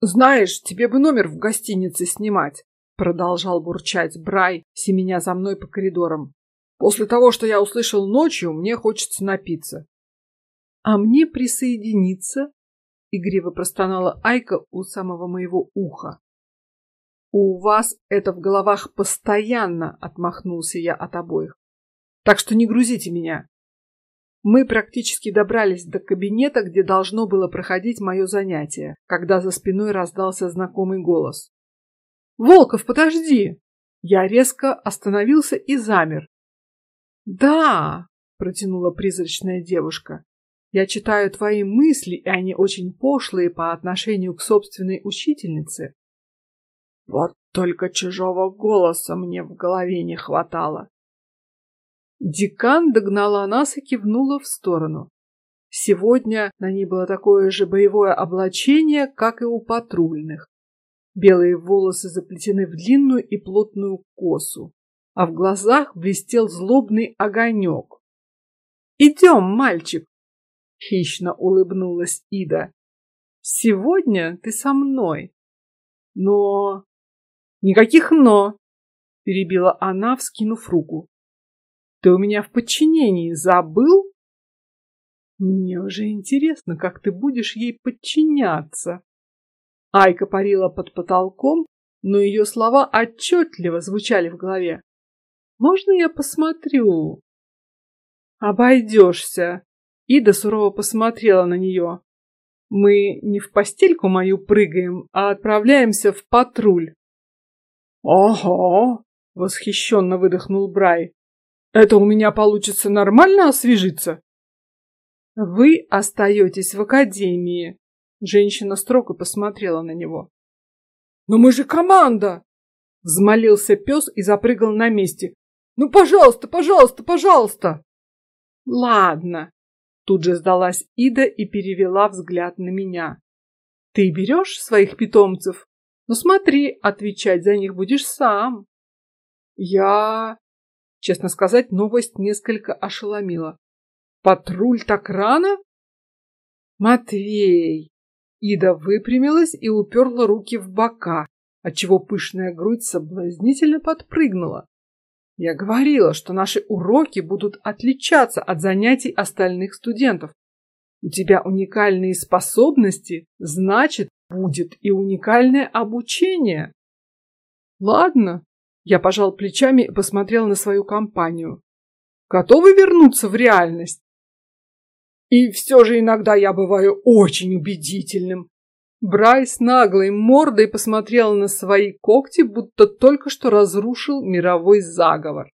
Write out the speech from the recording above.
Знаешь, тебе бы номер в гостинице снимать, продолжал бурчать Брай, семеня за мной по коридорам. После того, что я услышал ночью, мне хочется напиться. А мне присоединиться? Игриво простонала Айка у самого моего уха. У вас это в головах постоянно, отмахнулся я от обоих. Так что не грузите меня. Мы практически добрались до кабинета, где должно было проходить мое занятие, когда за спиной раздался знакомый голос. Волков, подожди! Я резко остановился и замер. Да, протянула призрачная девушка. Я читаю твои мысли, и они очень пошлые по отношению к собственной учительнице. Вот только чужого голоса мне в голове не хватало. Декан догнала нас и кивнула в сторону. Сегодня на ней было такое же боевое облачение, как и у патрульных. Белые волосы заплетены в длинную и плотную косу, а в глазах блестел злобный огонек. Идем, мальчик! Хищно улыбнулась Ида. Сегодня ты со мной. Но никаких но, перебила она, вскинув руку. Ты у меня в подчинении, забыл? Мне уже интересно, как ты будешь ей подчиняться. Айка парила под потолком, но ее слова отчетливо звучали в голове. Можно я посмотрю? Обойдешься. Ида сурово посмотрела на нее. Мы не в постельку мою прыгаем, а отправляемся в патруль. Ого! Восхищенно выдохнул Брай. Это у меня получится нормально освежиться? Вы остаетесь в академии. Женщина строго посмотрела на него. Но мы же команда! Взмолился пес и запрыгал на месте. Ну, пожалуйста, пожалуйста, пожалуйста. Ладно. Тут же сдалась Ида и перевела взгляд на меня. Ты берешь своих питомцев? Ну смотри, отвечать за них будешь сам. Я Честно сказать, новость несколько ошеломила. Патруль так рано? Матвей! Ида выпрямилась и уперла руки в бока, отчего пышная грудь соблазнительно подпрыгнула. Я говорила, что наши уроки будут отличаться от занятий остальных студентов. У тебя уникальные способности, значит, будет и уникальное обучение. Ладно, я пожал плечами и посмотрел на свою компанию. Готовы вернуться в реальность? И все же иногда я бываю очень убедительным. Брайс наглой мордой посмотрел на свои когти, будто только что разрушил мировой заговор.